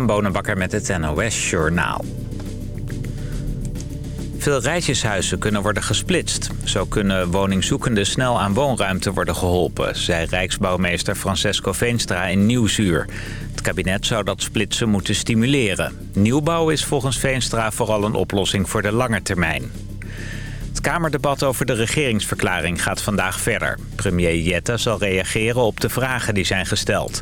Bonenbakker met het NOS Journaal. Veel rijtjeshuizen kunnen worden gesplitst. Zo kunnen woningzoekenden snel aan woonruimte worden geholpen... zei Rijksbouwmeester Francesco Veenstra in Nieuwsuur. Het kabinet zou dat splitsen moeten stimuleren. Nieuwbouw is volgens Veenstra vooral een oplossing voor de lange termijn. Het Kamerdebat over de regeringsverklaring gaat vandaag verder. Premier Jette zal reageren op de vragen die zijn gesteld.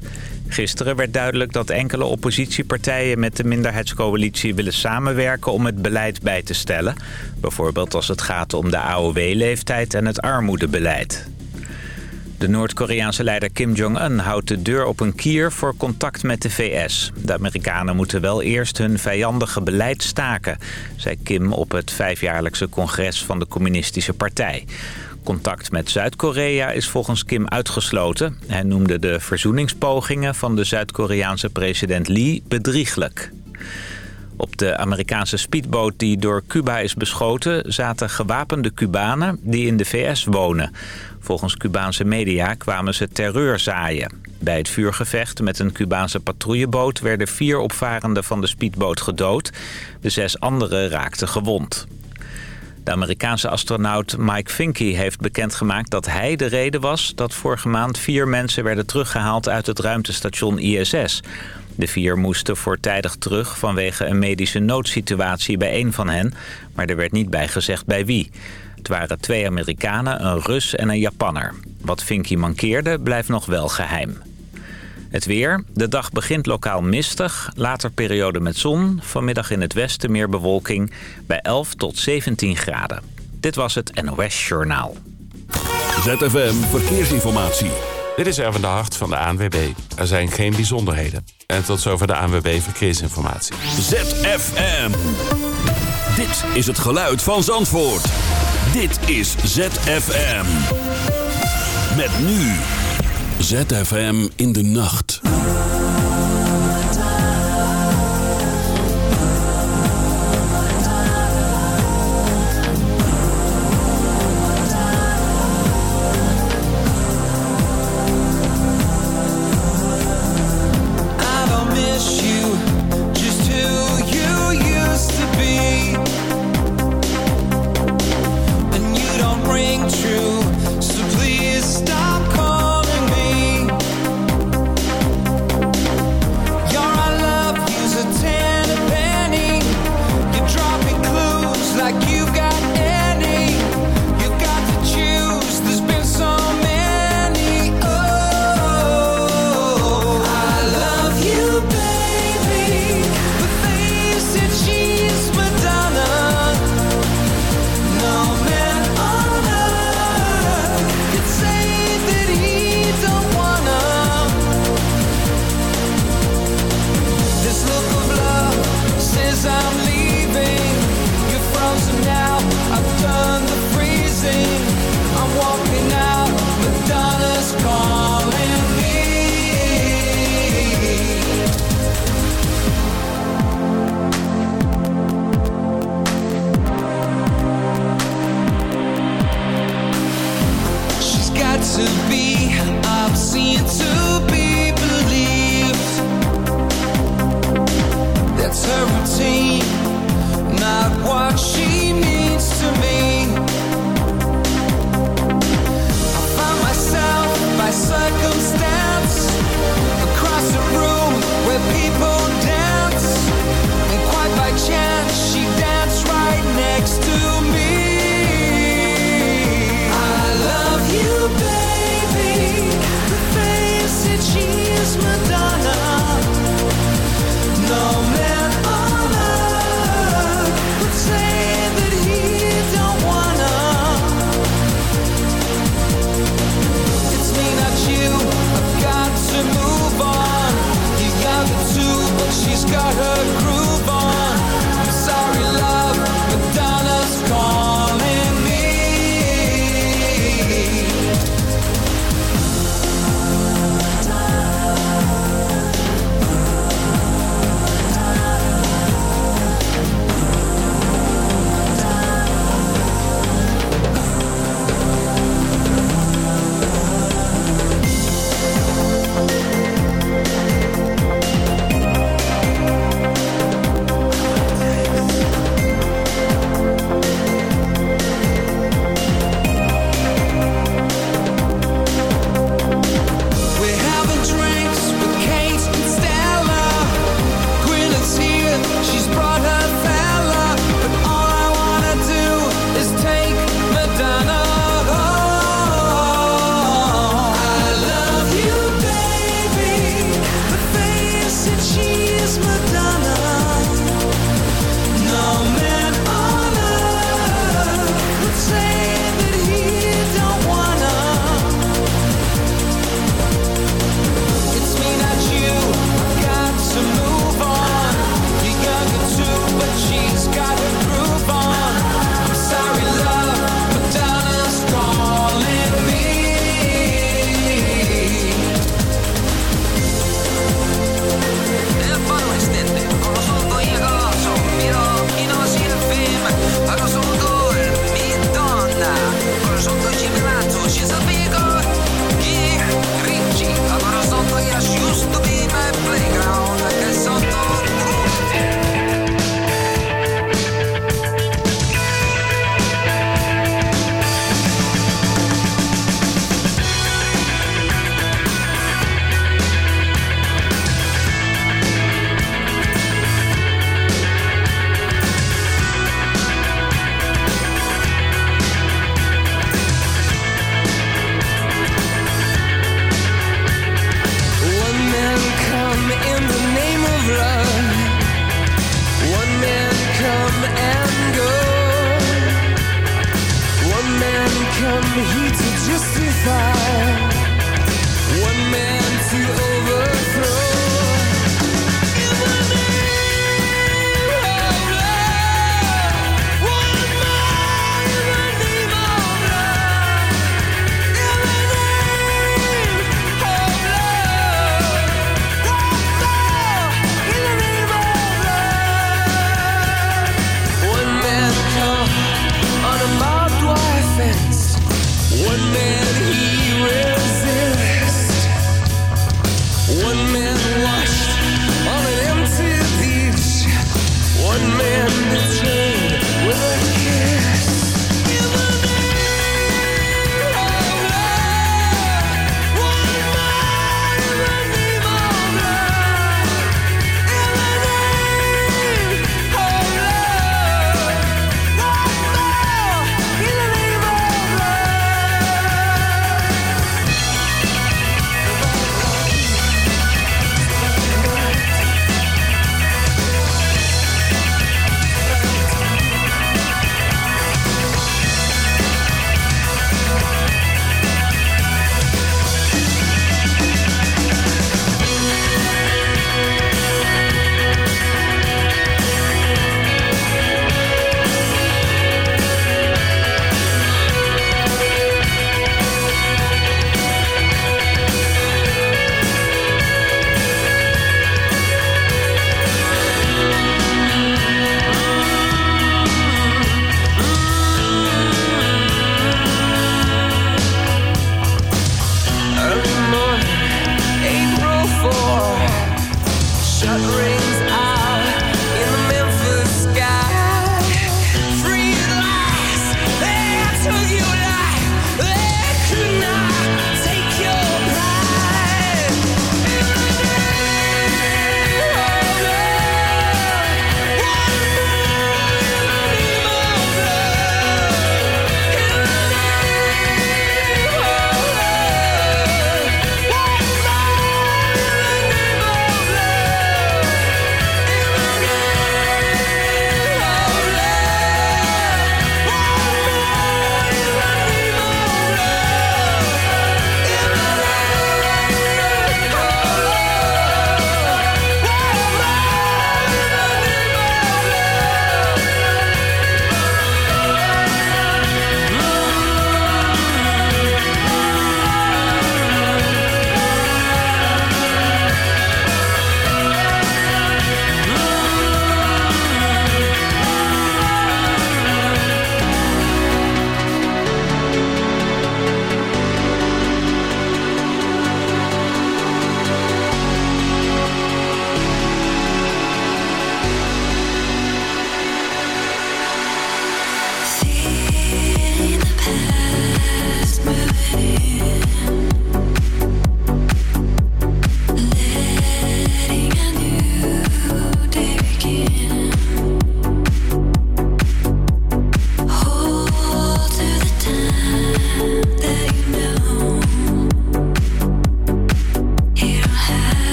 Gisteren werd duidelijk dat enkele oppositiepartijen met de minderheidscoalitie willen samenwerken om het beleid bij te stellen. Bijvoorbeeld als het gaat om de AOW-leeftijd en het armoedebeleid. De Noord-Koreaanse leider Kim Jong-un houdt de deur op een kier voor contact met de VS. De Amerikanen moeten wel eerst hun vijandige beleid staken, zei Kim op het vijfjaarlijkse congres van de communistische partij. Contact met Zuid-Korea is volgens Kim uitgesloten. Hij noemde de verzoeningspogingen van de Zuid-Koreaanse president Lee bedrieglijk. Op de Amerikaanse speedboot die door Cuba is beschoten... zaten gewapende Cubanen die in de VS wonen. Volgens Cubaanse media kwamen ze terreur zaaien. Bij het vuurgevecht met een Cubaanse patrouilleboot... werden vier opvarenden van de speedboot gedood. De zes anderen raakten gewond. De Amerikaanse astronaut Mike Finke heeft bekendgemaakt dat hij de reden was... dat vorige maand vier mensen werden teruggehaald uit het ruimtestation ISS. De vier moesten voortijdig terug vanwege een medische noodsituatie bij een van hen... maar er werd niet bij gezegd bij wie. Het waren twee Amerikanen, een Rus en een Japanner. Wat Finke mankeerde blijft nog wel geheim. Het weer. De dag begint lokaal mistig. Later periode met zon. Vanmiddag in het westen meer bewolking. Bij 11 tot 17 graden. Dit was het NOS Journaal. ZFM Verkeersinformatie. Dit is Erwin de Hart van de ANWB. Er zijn geen bijzonderheden. En tot zover de ANWB Verkeersinformatie. ZFM. Dit is het geluid van Zandvoort. Dit is ZFM. Met nu... ZFM in de nacht.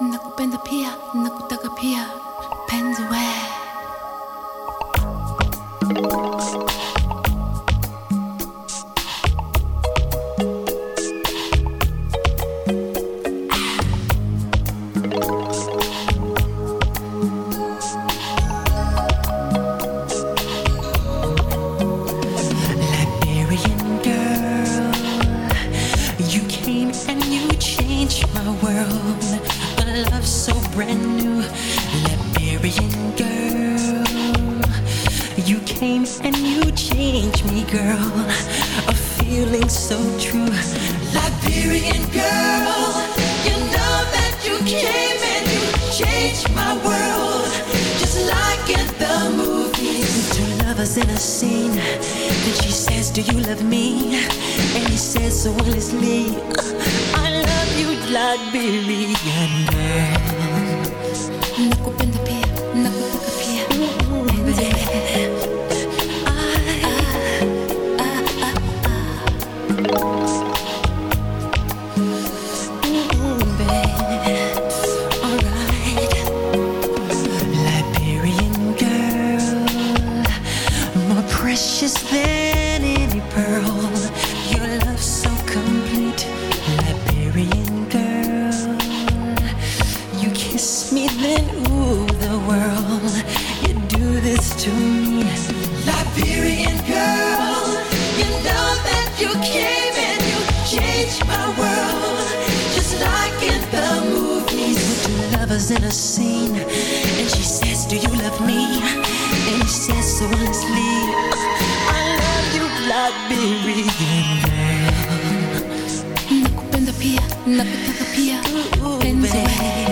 nakupenda pia nakutaka pia. Penzi we. Pia, na pia, pia, penzo.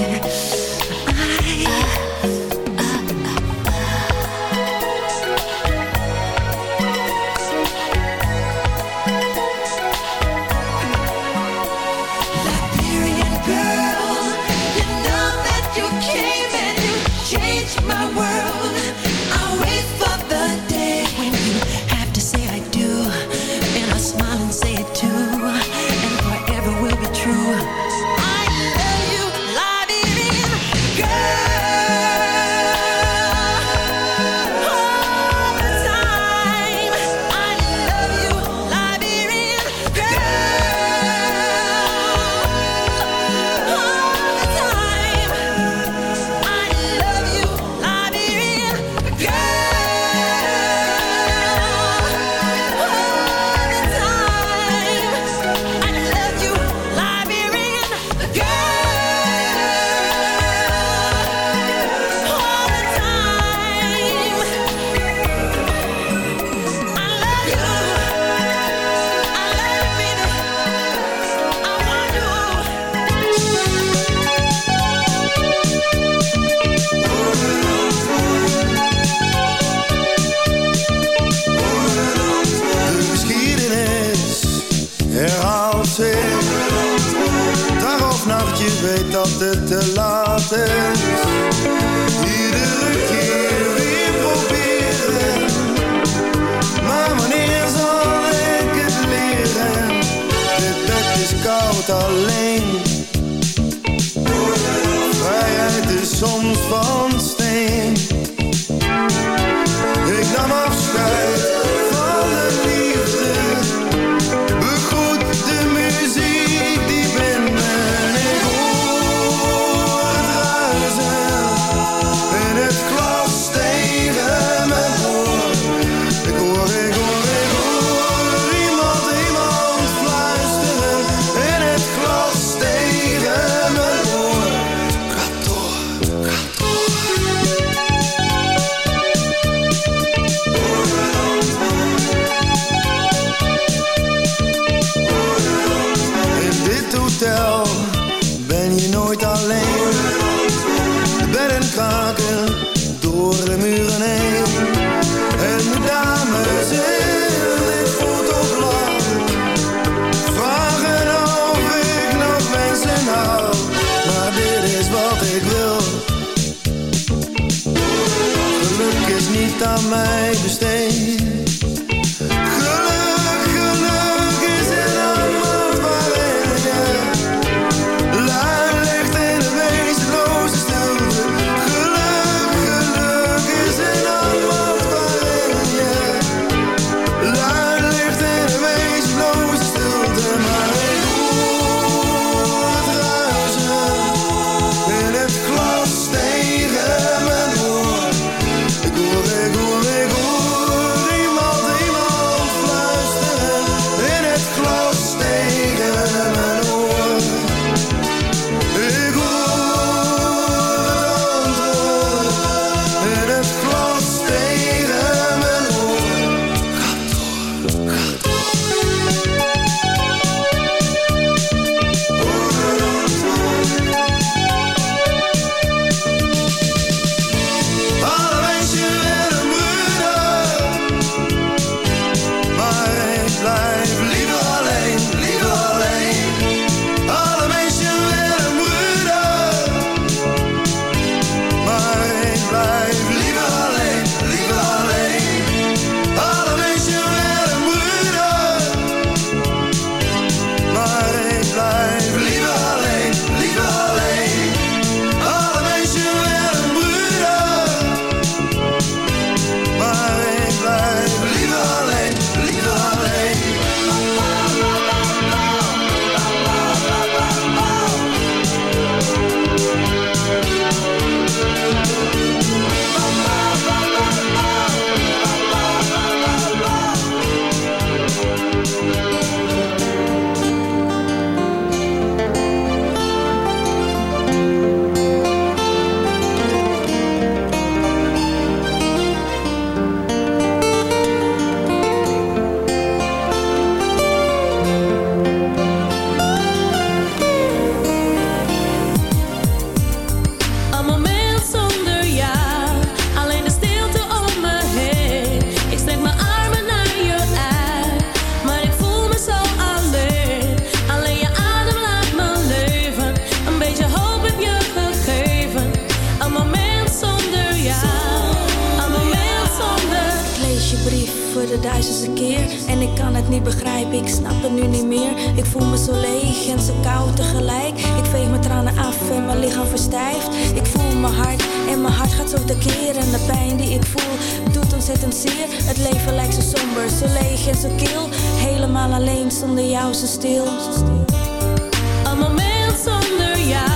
Zo tekeer En de pijn die ik voel. Doet ontzettend zeer Het leven lijkt zo somber, zo leeg en zo kil. Helemaal alleen zonder jou zo stil. Een moment zonder jou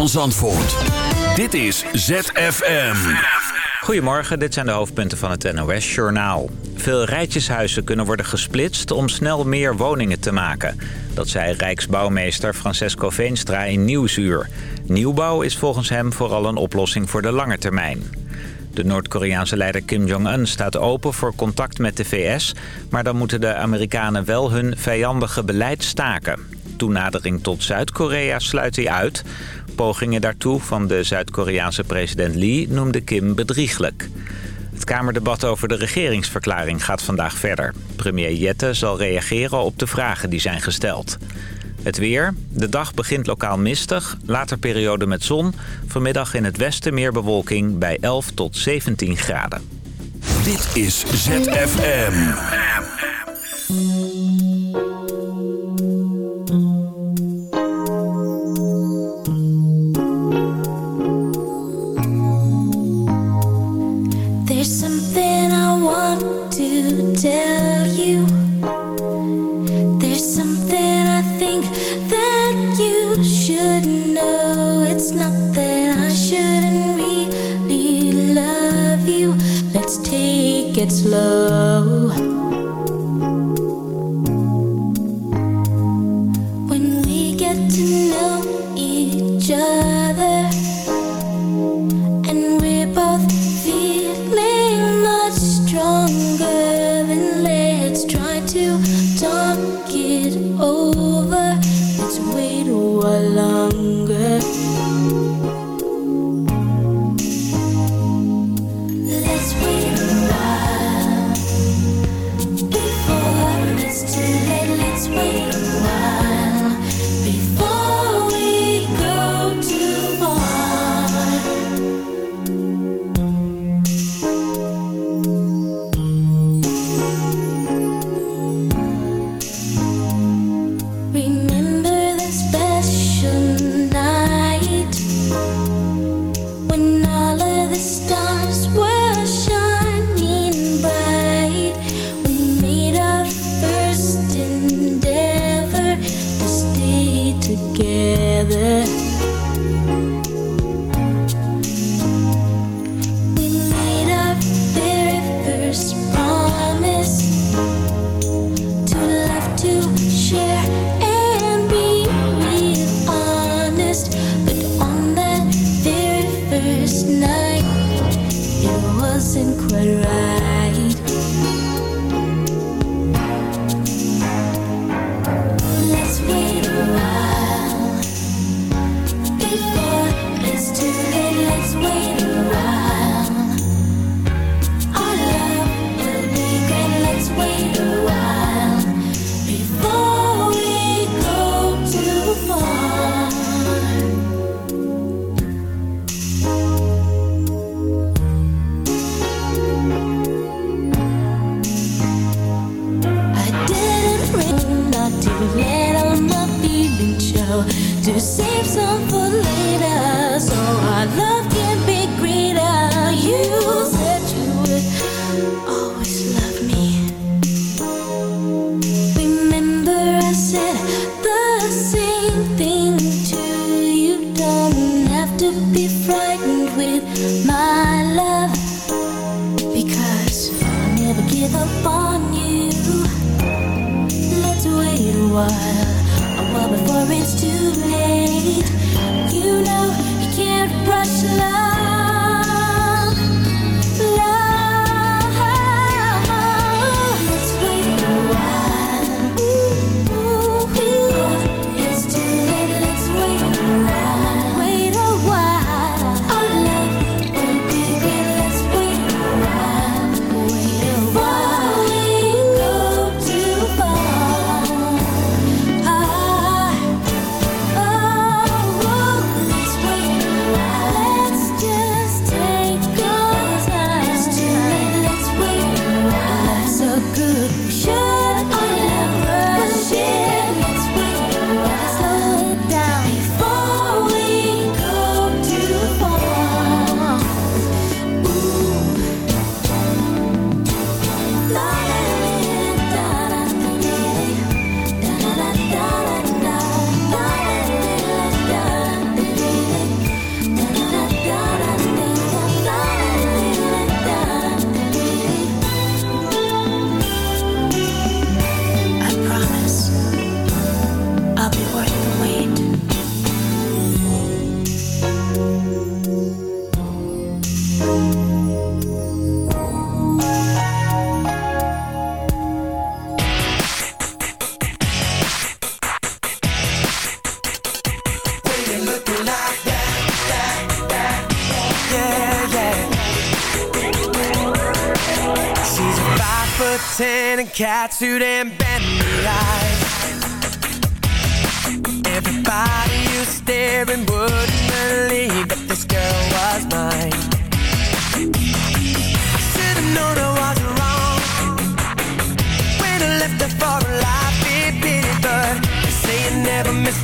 van Zandvoort. Dit is ZFM. Goedemorgen, dit zijn de hoofdpunten van het NOS-journaal. Veel rijtjeshuizen kunnen worden gesplitst om snel meer woningen te maken. Dat zei Rijksbouwmeester Francesco Veenstra in Nieuwsuur. Nieuwbouw is volgens hem vooral een oplossing voor de lange termijn. De Noord-Koreaanse leider Kim Jong-un staat open voor contact met de VS... maar dan moeten de Amerikanen wel hun vijandige beleid staken toenadering tot Zuid-Korea sluit hij uit. Pogingen daartoe van de Zuid-Koreaanse president Lee noemde Kim bedrieglijk. Het Kamerdebat over de regeringsverklaring gaat vandaag verder. Premier Jette zal reageren op de vragen die zijn gesteld. Het weer. De dag begint lokaal mistig. Later periode met zon. Vanmiddag in het westen meer bewolking bij 11 tot 17 graden. Dit is ZFM.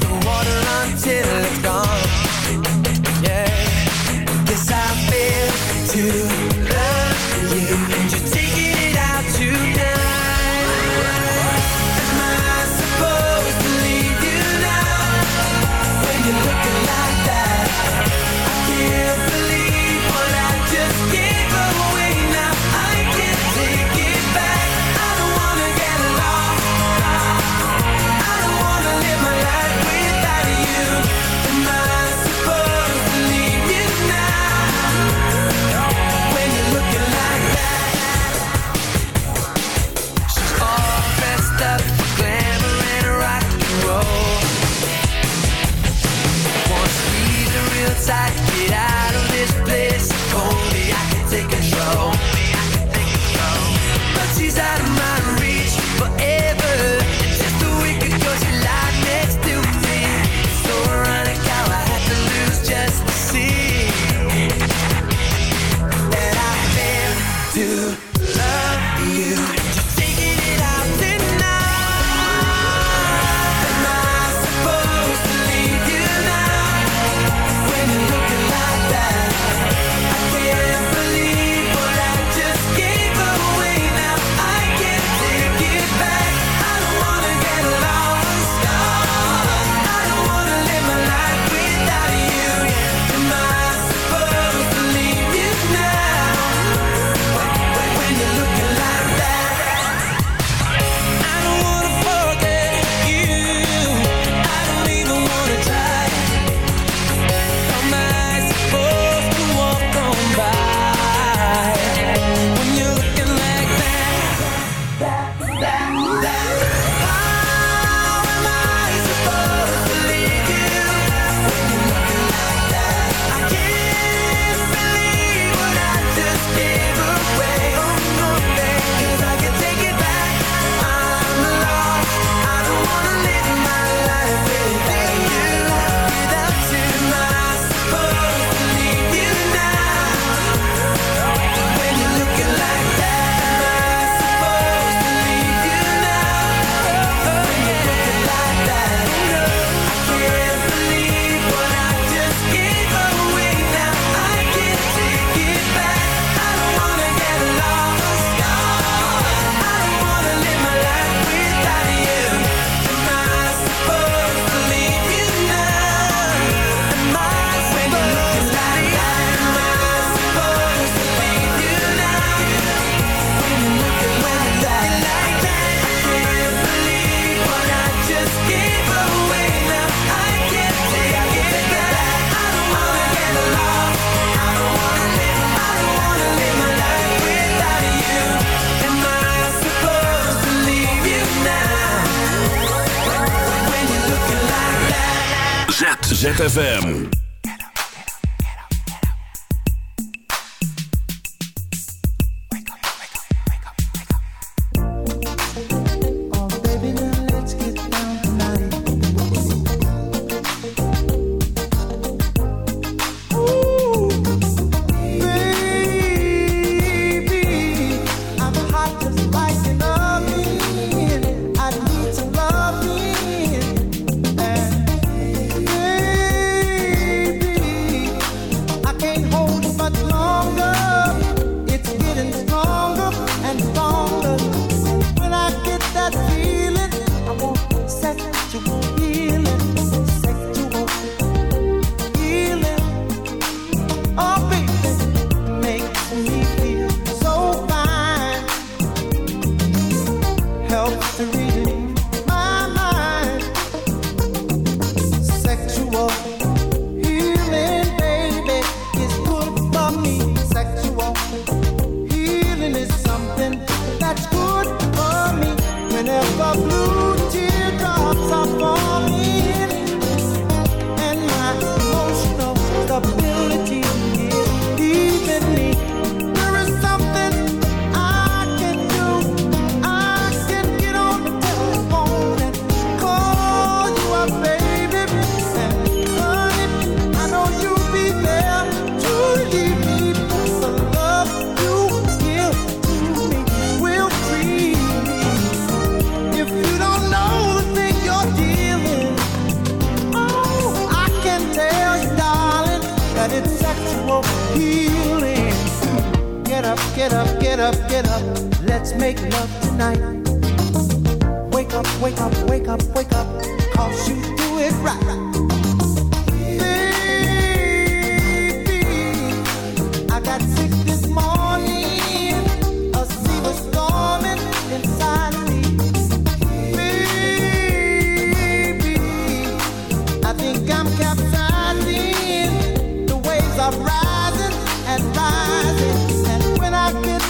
The water until it's gone.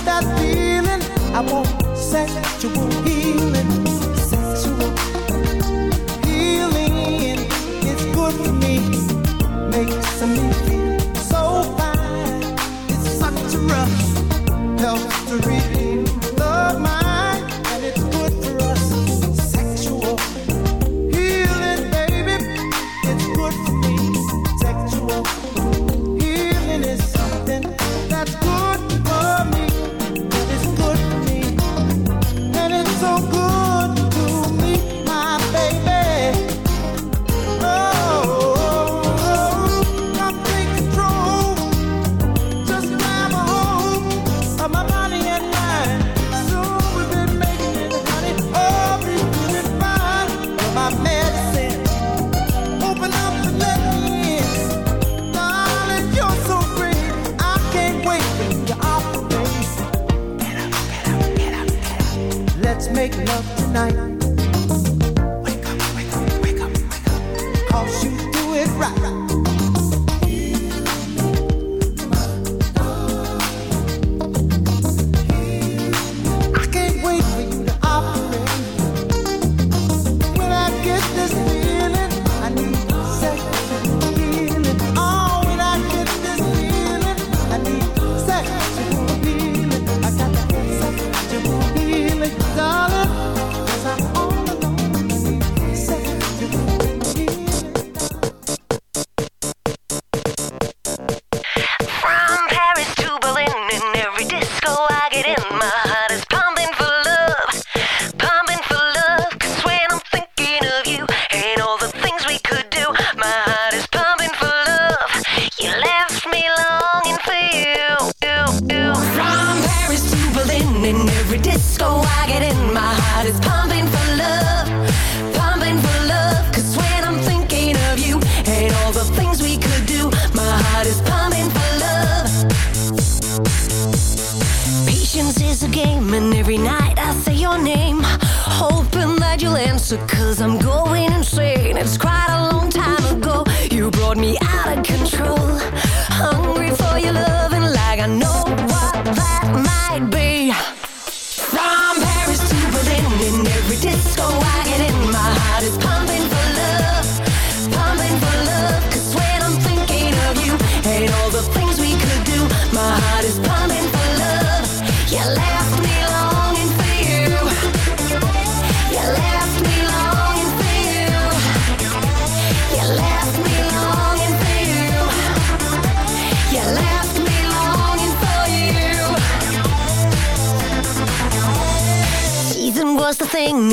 that feeling. I want sexual healing. Sexual healing is good for me. Makes me feel so fine. It's such a rush. Helps to relieve.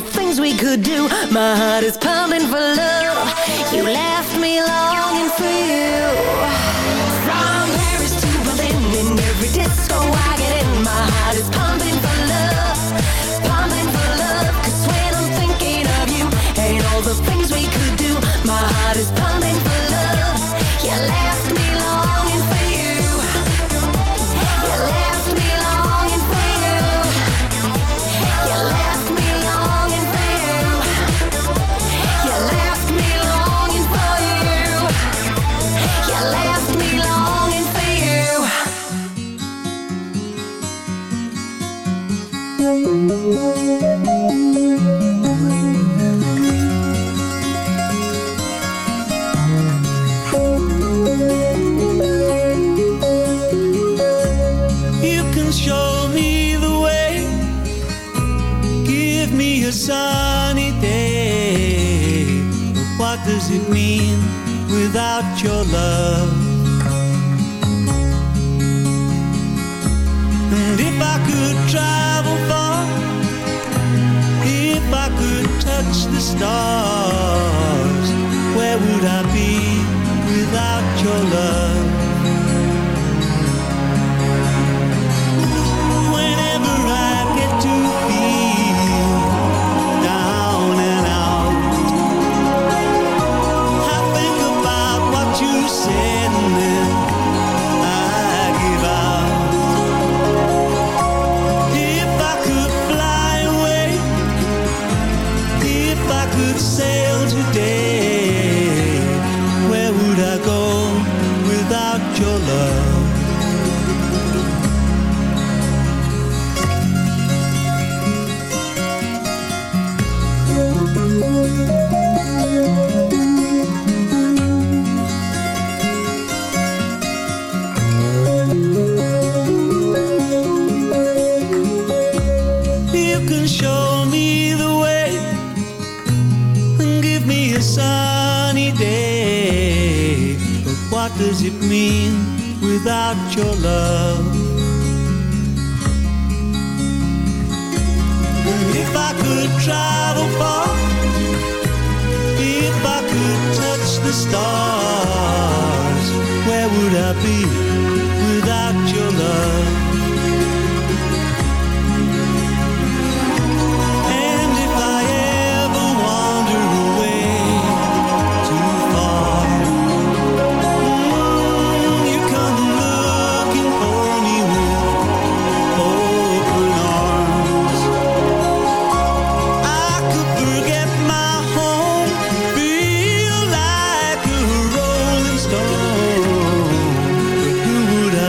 the things we could do. My heart is pounding for love. You left me longing for you. it mean without your love? And if I could travel far, if I could touch the stars.